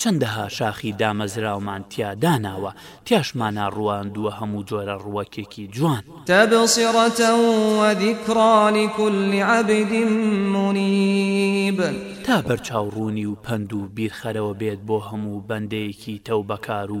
چەندەها شاخی دامەزراومان تیا داناوە، تیاشمانا ڕوواندووە هەموو جۆرە ڕووەکێکی جوان. تبصرة وذکری لکل عبد منیب. تا بەرچاو ڕوونی و پەند و بیرخەرەوە بێت بۆ هەموو بەندەیەکی تەوبەکار و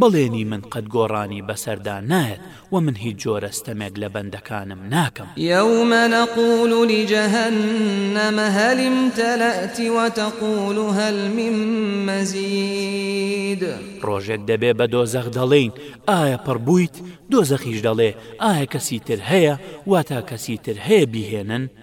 بەڵێنی من قەت گۆڕانی بەسەردا نایەت وە من هیچ جۆرە ستەمێک لە بەندەکانم ناکەم. یوم نقول لجهنم هل امتلئت وتقول هل من مزید. ڕۆژێک دەبێ بە دۆزەخ دەڵێین ئایا پڕبوویت؟ دۆزەخیش دەڵێ ئایا کەسی تر هەیە؟ واتە کەسی تر هەیە بیهێنن؟